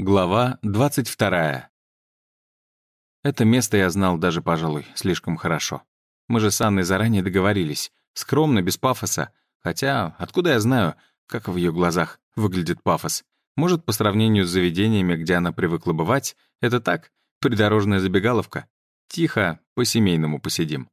Глава 22. Это место я знал даже, пожалуй, слишком хорошо. Мы же с Анной заранее договорились. Скромно, без пафоса. Хотя, откуда я знаю, как в ее глазах выглядит пафос? Может, по сравнению с заведениями, где она привыкла бывать, это так, придорожная забегаловка. Тихо, по-семейному посидим.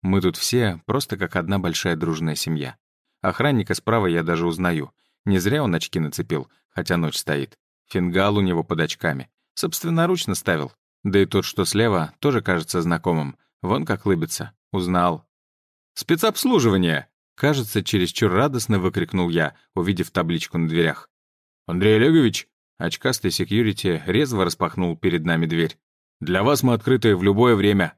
Мы тут все просто как одна большая дружная семья. Охранника справа я даже узнаю. Не зря он очки нацепил, хотя ночь стоит. Фингал у него под очками. Собственноручно ставил. Да и тот, что слева, тоже кажется знакомым. Вон как лыбится. Узнал. «Спецобслуживание!» Кажется, чересчур радостно выкрикнул я, увидев табличку на дверях. «Андрей Олегович!» Очкастый секьюрити резво распахнул перед нами дверь. «Для вас мы открыты в любое время».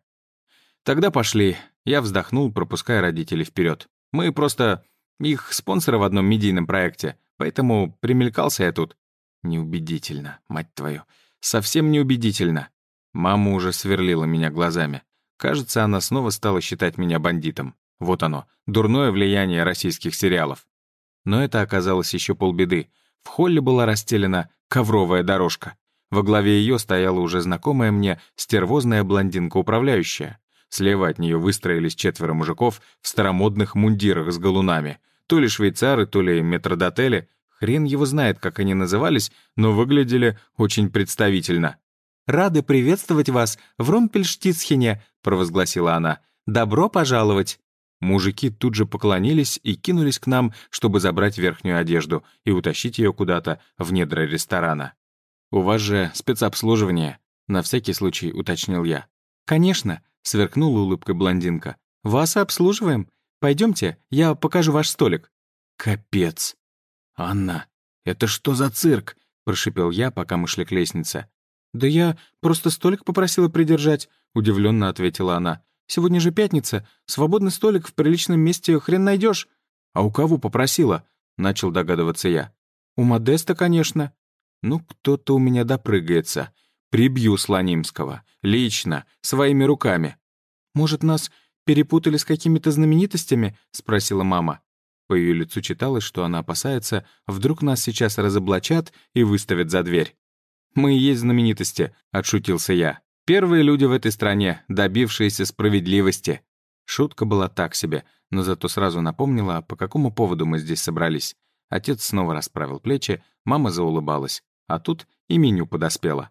«Тогда пошли». Я вздохнул, пропуская родителей вперед. «Мы просто их спонсоры в одном медийном проекте, поэтому примелькался я тут. Неубедительно, мать твою. Совсем неубедительно. Мама уже сверлила меня глазами. Кажется, она снова стала считать меня бандитом. Вот оно, дурное влияние российских сериалов. Но это оказалось еще полбеды. В холле была расстелена ковровая дорожка. Во главе ее стояла уже знакомая мне стервозная блондинка-управляющая. Слева от нее выстроились четверо мужиков в старомодных мундирах с галунами. То ли швейцары, то ли метродотели, Хрен его знает, как они назывались, но выглядели очень представительно. «Рады приветствовать вас в Ромпельштицхене», — провозгласила она. «Добро пожаловать!» Мужики тут же поклонились и кинулись к нам, чтобы забрать верхнюю одежду и утащить ее куда-то в недра ресторана. «У вас же спецобслуживание», — на всякий случай уточнил я. «Конечно», — сверкнула улыбкой блондинка. «Вас обслуживаем. Пойдемте, я покажу ваш столик». «Капец!» «Анна, это что за цирк?» — прошипел я, пока мы шли к лестнице. «Да я просто столик попросила придержать», — удивленно ответила она. «Сегодня же пятница. Свободный столик в приличном месте хрен найдешь. «А у кого попросила?» — начал догадываться я. «У Модеста, конечно». «Ну, кто-то у меня допрыгается. Прибью Слонимского. Лично, своими руками». «Может, нас перепутали с какими-то знаменитостями?» — спросила мама. По ее лицу читалось, что она опасается, вдруг нас сейчас разоблачат и выставят за дверь. «Мы и есть знаменитости», — отшутился я. «Первые люди в этой стране, добившиеся справедливости». Шутка была так себе, но зато сразу напомнила, по какому поводу мы здесь собрались. Отец снова расправил плечи, мама заулыбалась, а тут и меню подоспело.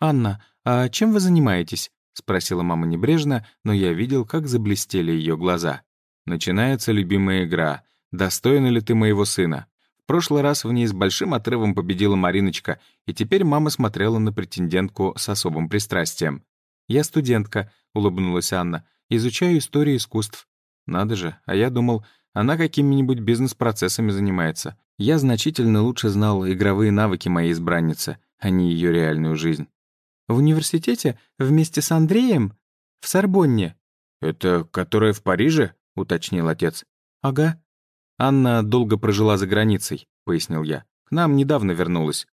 «Анна, а чем вы занимаетесь?» — спросила мама небрежно, но я видел, как заблестели ее глаза. Начинается любимая игра «Достойна ли ты моего сына?» В прошлый раз в ней с большим отрывом победила Мариночка, и теперь мама смотрела на претендентку с особым пристрастием. «Я студентка», — улыбнулась Анна, — «изучаю историю искусств». «Надо же, а я думал, она какими-нибудь бизнес-процессами занимается. Я значительно лучше знал игровые навыки моей избранницы, а не ее реальную жизнь». «В университете? Вместе с Андреем? В Сорбонне?» «Это которая в Париже?» — уточнил отец. «Ага», «Анна долго прожила за границей», — пояснил я. «К нам недавно вернулась».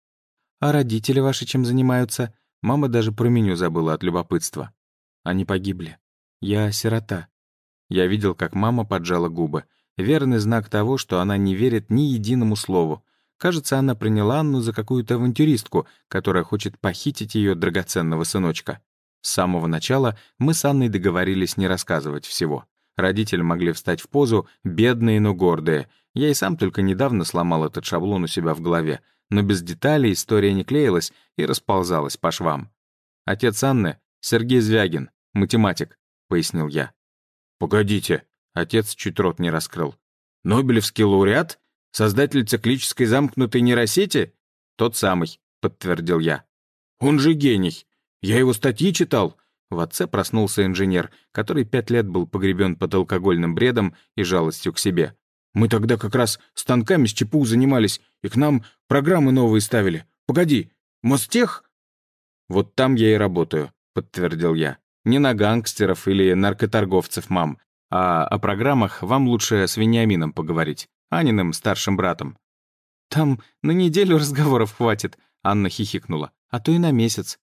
«А родители ваши чем занимаются?» Мама даже про меню забыла от любопытства. Они погибли. Я сирота. Я видел, как мама поджала губы. Верный знак того, что она не верит ни единому слову. Кажется, она приняла Анну за какую-то авантюристку, которая хочет похитить ее драгоценного сыночка. С самого начала мы с Анной договорились не рассказывать всего. Родители могли встать в позу, бедные, но гордые. Я и сам только недавно сломал этот шаблон у себя в голове, но без деталей история не клеилась и расползалась по швам. «Отец Анны — Сергей Звягин, математик», — пояснил я. «Погодите», — отец чуть рот не раскрыл. «Нобелевский лауреат? Создатель циклической замкнутой нейросети?» «Тот самый», — подтвердил я. «Он же гений. Я его статьи читал. В отце проснулся инженер, который пять лет был погребен под алкогольным бредом и жалостью к себе. «Мы тогда как раз станками с ЧПУ занимались, и к нам программы новые ставили. Погоди, Мостех?» «Вот там я и работаю», — подтвердил я. «Не на гангстеров или наркоторговцев, мам, а о программах вам лучше с Вениамином поговорить, Аниным старшим братом». «Там на неделю разговоров хватит», — Анна хихикнула, «а то и на месяц.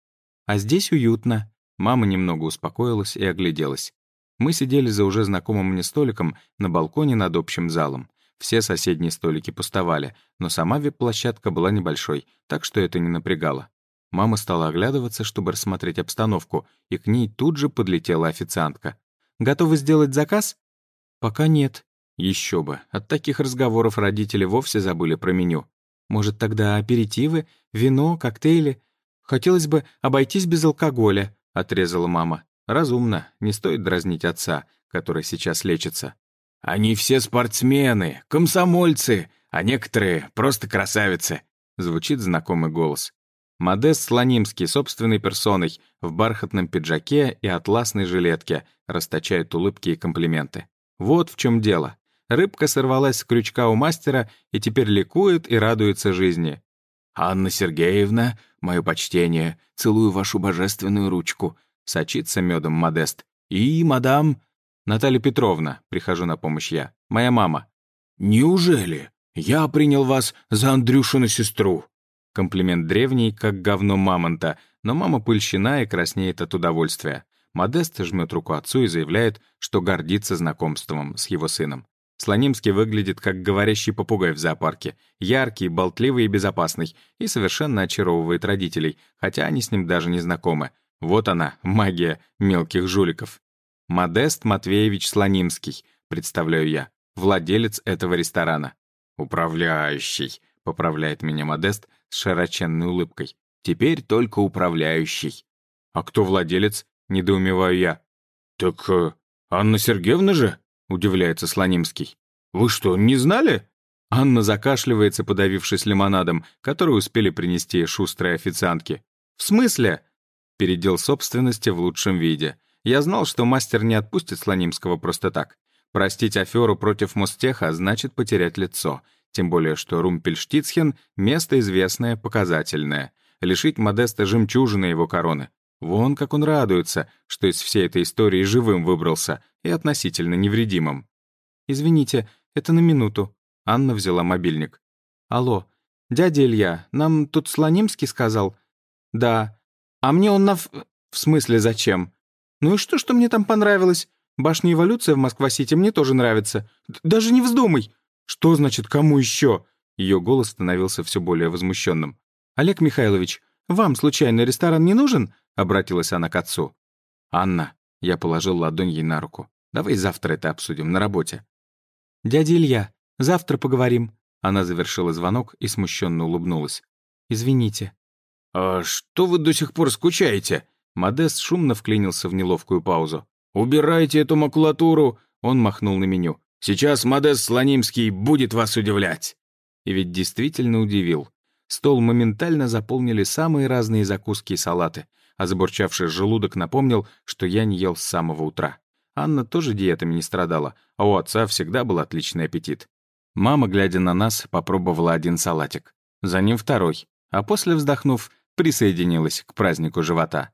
А здесь уютно». Мама немного успокоилась и огляделась. Мы сидели за уже знакомым мне столиком на балконе над общим залом. все соседние столики пустовали, но сама вип-площадка была небольшой, так что это не напрягало. Мама стала оглядываться, чтобы рассмотреть обстановку, и к ней тут же подлетела официантка. «Готовы сделать заказ?» «Пока нет». Еще бы, от таких разговоров родители вовсе забыли про меню. «Может, тогда аперитивы, вино, коктейли? Хотелось бы обойтись без алкоголя», — отрезала мама. «Разумно, не стоит дразнить отца, который сейчас лечится». «Они все спортсмены, комсомольцы, а некоторые просто красавицы», — звучит знакомый голос. Модест Слонимский собственной персоной в бархатном пиджаке и атласной жилетке расточает улыбки и комплименты. Вот в чем дело. Рыбка сорвалась с крючка у мастера и теперь ликует и радуется жизни. «Анна Сергеевна, мое почтение, целую вашу божественную ручку», — сочится медом Модест. «И, мадам...» «Наталья Петровна», — прихожу на помощь я, — «моя мама». «Неужели? Я принял вас за Андрюшину сестру». Комплимент древний, как говно мамонта, но мама пыльщина и краснеет от удовольствия. Модест жмет руку отцу и заявляет, что гордится знакомством с его сыном. Слонимский выглядит как говорящий попугай в зоопарке. Яркий, болтливый и безопасный. И совершенно очаровывает родителей, хотя они с ним даже не знакомы. Вот она, магия мелких жуликов. Модест Матвеевич Слонимский, представляю я, владелец этого ресторана. «Управляющий», — поправляет меня Модест, с широченной улыбкой. «Теперь только управляющий». «А кто владелец?» — недоумеваю я. «Так э, Анна Сергеевна же?» — удивляется Слонимский. «Вы что, не знали?» Анна закашливается, подавившись лимонадом, который успели принести шустрые официантки. «В смысле?» Передел собственности в лучшем виде. Я знал, что мастер не отпустит Слонимского просто так. Простить аферу против Мостеха значит потерять лицо. Тем более, что Румпельштицхен — место известное, показательное. Лишить Модеста жемчужины его короны. Вон как он радуется, что из всей этой истории живым выбрался и относительно невредимым. «Извините, это на минуту». Анна взяла мобильник. «Алло, дядя Илья, нам тут Слонимский сказал?» «Да. А мне он на... В смысле, зачем?» «Ну и что, что мне там понравилось? Башня эволюция в Москва-Сити мне тоже нравится. Даже не вздумай!» «Что значит, кому еще?» Ее голос становился все более возмущенным. «Олег Михайлович, вам, случайно, ресторан не нужен?» — обратилась она к отцу. «Анна», — я положил ладонь ей на руку, «давай завтра это обсудим на работе». «Дядя Илья, завтра поговорим». Она завершила звонок и смущенно улыбнулась. «Извините». «А что вы до сих пор скучаете?» Модест шумно вклинился в неловкую паузу. «Убирайте эту макулатуру!» Он махнул на меню. Сейчас Модест Слонимский будет вас удивлять». И ведь действительно удивил. Стол моментально заполнили самые разные закуски и салаты, а забурчавший желудок напомнил, что я не ел с самого утра. Анна тоже диетами не страдала, а у отца всегда был отличный аппетит. Мама, глядя на нас, попробовала один салатик. За ним второй, а после, вздохнув, присоединилась к празднику живота.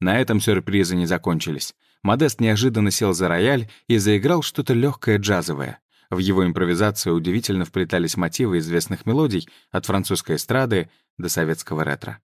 На этом сюрпризы не закончились. Модест неожиданно сел за рояль и заиграл что-то легкое джазовое. В его импровизацию удивительно вплетались мотивы известных мелодий от французской эстрады до советского ретро.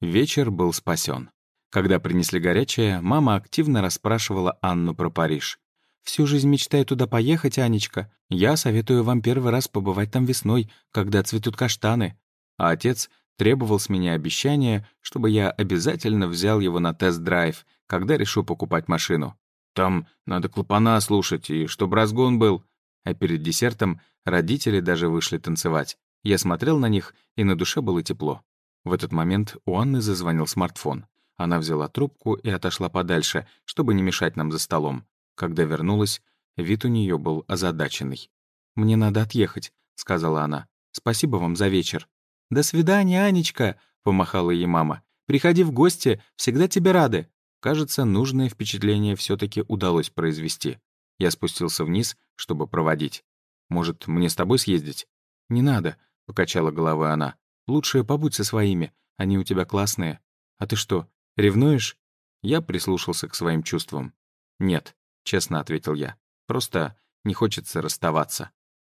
Вечер был спасен. Когда принесли горячее, мама активно расспрашивала Анну про Париж. «Всю жизнь мечтаю туда поехать, Анечка. Я советую вам первый раз побывать там весной, когда цветут каштаны». А отец требовал с меня обещания, чтобы я обязательно взял его на тест-драйв, когда решу покупать машину. Там надо клапана слушать, и чтобы разгон был. А перед десертом родители даже вышли танцевать. Я смотрел на них, и на душе было тепло. В этот момент у Анны зазвонил смартфон. Она взяла трубку и отошла подальше, чтобы не мешать нам за столом. Когда вернулась, вид у нее был озадаченный. «Мне надо отъехать», — сказала она. «Спасибо вам за вечер». «До свидания, Анечка», — помахала ей мама. «Приходи в гости, всегда тебе рады». Кажется, нужное впечатление все таки удалось произвести. Я спустился вниз, чтобы проводить. «Может, мне с тобой съездить?» «Не надо», — покачала головой она. «Лучше побудь со своими, они у тебя классные. А ты что, ревнуешь?» Я прислушался к своим чувствам. «Нет», — честно ответил я. «Просто не хочется расставаться».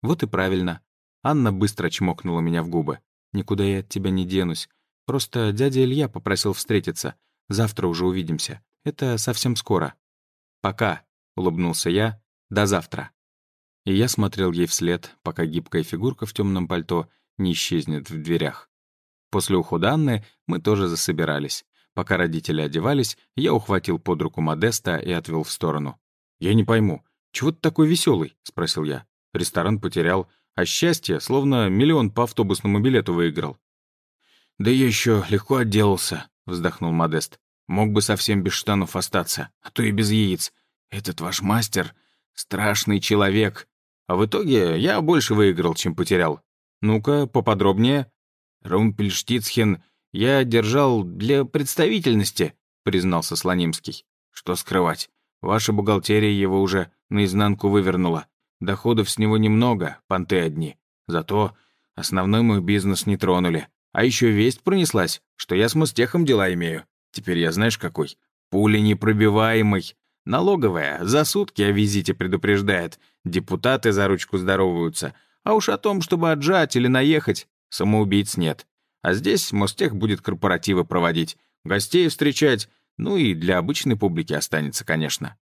«Вот и правильно». Анна быстро чмокнула меня в губы. «Никуда я от тебя не денусь. Просто дядя Илья попросил встретиться. Завтра уже увидимся. Это совсем скоро». «Пока», — улыбнулся я. «До завтра». И я смотрел ей вслед, пока гибкая фигурка в темном пальто не исчезнет в дверях. После ухода Анны мы тоже засобирались. Пока родители одевались, я ухватил под руку Модеста и отвел в сторону. «Я не пойму, чего ты такой веселый? спросил я. Ресторан потерял, а счастье, словно миллион по автобусному билету выиграл. «Да я еще легко отделался», — вздохнул Модест. «Мог бы совсем без штанов остаться, а то и без яиц. Этот ваш мастер — страшный человек. А в итоге я больше выиграл, чем потерял. Ну-ка, поподробнее». «Румпельштицхен я держал для представительности», — признался Слонимский. «Что скрывать? Ваша бухгалтерия его уже наизнанку вывернула. Доходов с него немного, понты одни. Зато основной мой бизнес не тронули. А еще весть пронеслась, что я с Мостехом дела имею. Теперь я знаешь какой? Пуля непробиваемый. Налоговая за сутки о визите предупреждает. Депутаты за ручку здороваются. А уж о том, чтобы отжать или наехать, самоубийц нет. А здесь Мостех будет корпоративы проводить, гостей встречать, ну и для обычной публики останется, конечно.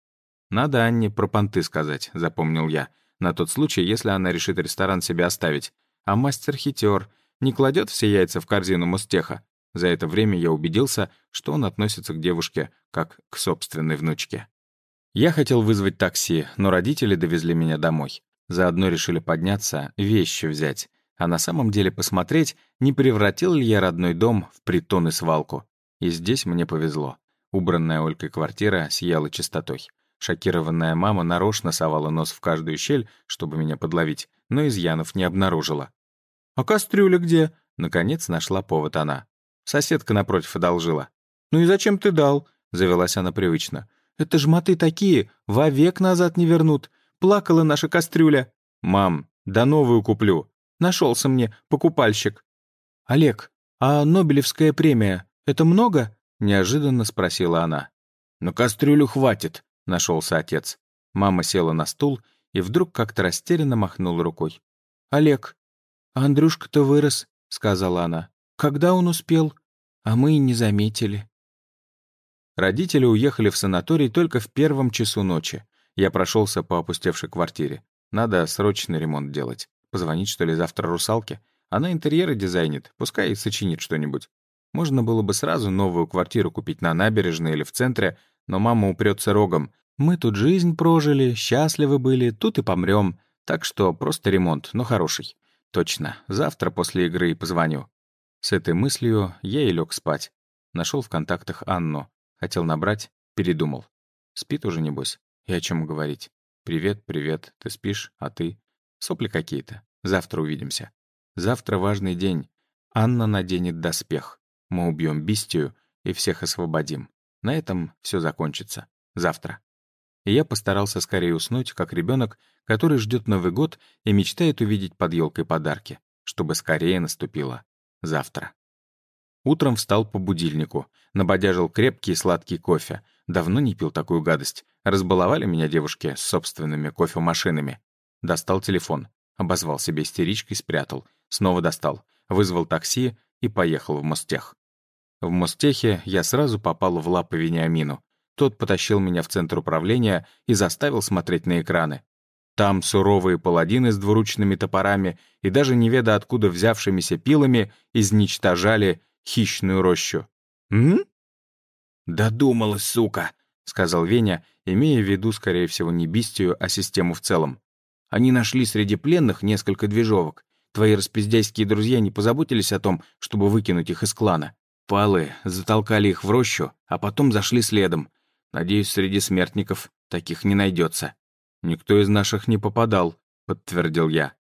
Надо Анне про понты сказать, запомнил я на тот случай, если она решит ресторан себе оставить. А мастер хитер, не кладет все яйца в корзину Мостеха. За это время я убедился, что он относится к девушке как к собственной внучке. Я хотел вызвать такси, но родители довезли меня домой. Заодно решили подняться, вещи взять, а на самом деле посмотреть, не превратил ли я родной дом в притон и свалку. И здесь мне повезло. Убранная Олькой квартира сияла чистотой. Шокированная мама нарочно совала нос в каждую щель, чтобы меня подловить, но изъянов не обнаружила. «А кастрюля где?» Наконец нашла повод она. Соседка напротив одолжила. «Ну и зачем ты дал?» — завелась она привычно. «Это ж моты такие, вовек назад не вернут. Плакала наша кастрюля». «Мам, да новую куплю». Нашелся мне покупальщик. «Олег, а Нобелевская премия — это много?» — неожиданно спросила она. «На кастрюлю хватит», — нашелся отец. Мама села на стул и вдруг как-то растерянно махнула рукой. «Олег, Андрюшка-то вырос», — сказала она. «Когда он успел? А мы и не заметили». Родители уехали в санаторий только в первом часу ночи. Я прошелся по опустевшей квартире. Надо срочный ремонт делать. Позвонить, что ли, завтра русалке? Она интерьеры дизайнит, пускай сочинит что-нибудь. Можно было бы сразу новую квартиру купить на набережной или в центре, но мама упрется рогом. «Мы тут жизнь прожили, счастливы были, тут и помрем. Так что просто ремонт, но хороший». «Точно, завтра после игры позвоню». С этой мыслью я и лег спать. Нашел в контактах Анну. Хотел набрать, передумал. Спит уже, небось. И о чем говорить? «Привет, привет, ты спишь, а ты?» Сопли какие-то. Завтра увидимся. Завтра важный день. Анна наденет доспех. Мы убьем бистию и всех освободим. На этом все закончится. Завтра. И я постарался скорее уснуть, как ребенок, который ждет Новый год и мечтает увидеть под елкой подарки, чтобы скорее наступило завтра. Утром встал по будильнику, набодяжил крепкий сладкий кофе. Давно не пил такую гадость. Разбаловали меня девушки с собственными кофемашинами. Достал телефон, обозвал себе истеричкой, спрятал. Снова достал, вызвал такси и поехал в Мостех. В Мостехе я сразу попал в лапы Вениамину. Тот потащил меня в центр управления и заставил смотреть на экраны. Там суровые паладины с двуручными топорами и даже неведа откуда взявшимися пилами изничтожали хищную рощу. «М?» «Додумалась, сука!» — сказал Веня, имея в виду, скорее всего, не бистию, а систему в целом. «Они нашли среди пленных несколько движовок. Твои распиздяйские друзья не позаботились о том, чтобы выкинуть их из клана. Палы затолкали их в рощу, а потом зашли следом. Надеюсь, среди смертников таких не найдется. Никто из наших не попадал, подтвердил я.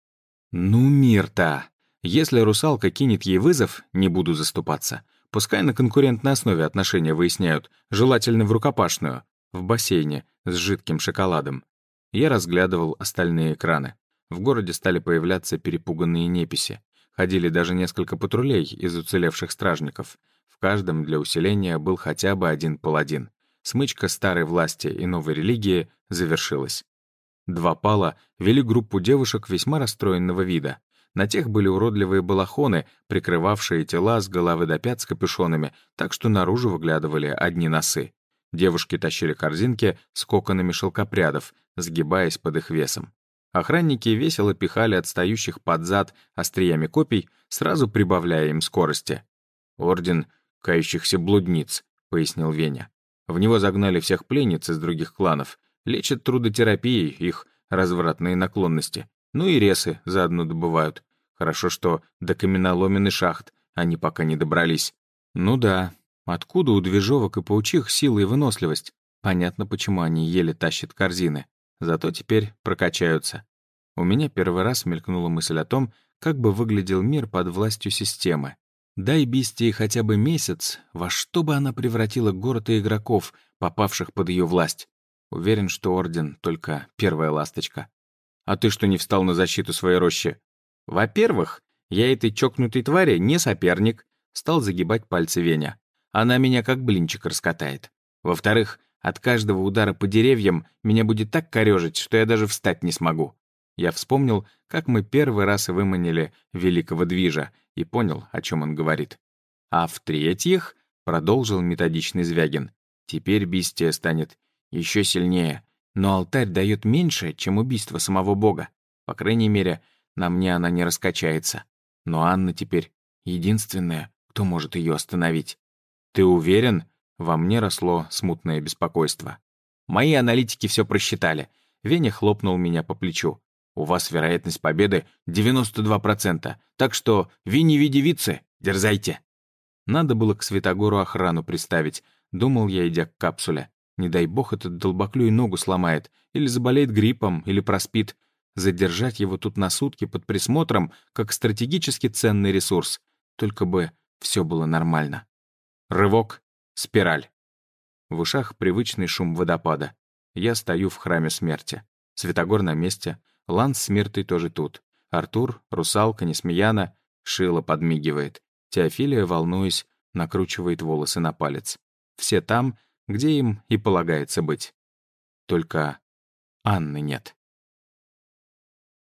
Ну, мир-то. Если русалка кинет ей вызов, не буду заступаться. Пускай на конкурентной основе отношения выясняют, желательно в рукопашную, в бассейне с жидким шоколадом. Я разглядывал остальные экраны. В городе стали появляться перепуганные неписи. Ходили даже несколько патрулей из уцелевших стражников каждом для усиления был хотя бы один паладин. Смычка старой власти и новой религии завершилась. Два пала вели группу девушек весьма расстроенного вида. На тех были уродливые балахоны, прикрывавшие тела с головы до пят с капюшонами, так что наружу выглядывали одни носы. Девушки тащили корзинки с коконами шелкопрядов, сгибаясь под их весом. Охранники весело пихали отстающих под зад остриями копий, сразу прибавляя им скорости. «Орден кающихся блудниц», — пояснил Веня. В него загнали всех пленниц из других кланов, лечат трудотерапией их развратные наклонности, ну и ресы заодно добывают. Хорошо, что до каменоломен и шахт они пока не добрались. Ну да, откуда у движовок и паучих сила и выносливость? Понятно, почему они еле тащат корзины. Зато теперь прокачаются. У меня первый раз мелькнула мысль о том, как бы выглядел мир под властью системы. Дай Бистии хотя бы месяц, во что бы она превратила город и игроков, попавших под ее власть. Уверен, что Орден — только первая ласточка. А ты что не встал на защиту своей рощи? Во-первых, я этой чокнутой твари не соперник, стал загибать пальцы Веня. Она меня как блинчик раскатает. Во-вторых, от каждого удара по деревьям меня будет так корёжить, что я даже встать не смогу. Я вспомнил, как мы первый раз выманили великого движа, и понял, о чем он говорит. А в-третьих, продолжил методичный Звягин, теперь бестия станет еще сильнее, но алтарь дает меньше, чем убийство самого бога. По крайней мере, на мне она не раскачается. Но Анна теперь единственная, кто может ее остановить. Ты уверен? Во мне росло смутное беспокойство. Мои аналитики все просчитали. Веня хлопнул меня по плечу. У вас вероятность победы 92%, так что ви не види вице, дерзайте. Надо было к Святогору охрану приставить, думал я, идя к капсуле. Не дай бог этот долбоклюй ногу сломает, или заболеет гриппом, или проспит. Задержать его тут на сутки под присмотром, как стратегически ценный ресурс. Только бы все было нормально. Рывок, спираль. В ушах привычный шум водопада. Я стою в храме смерти. Светогор на месте, Ланс с Миртой тоже тут. Артур, русалка, Несмеяна, Шила подмигивает. Теофилия, волнуясь, накручивает волосы на палец. Все там, где им и полагается быть. Только Анны нет.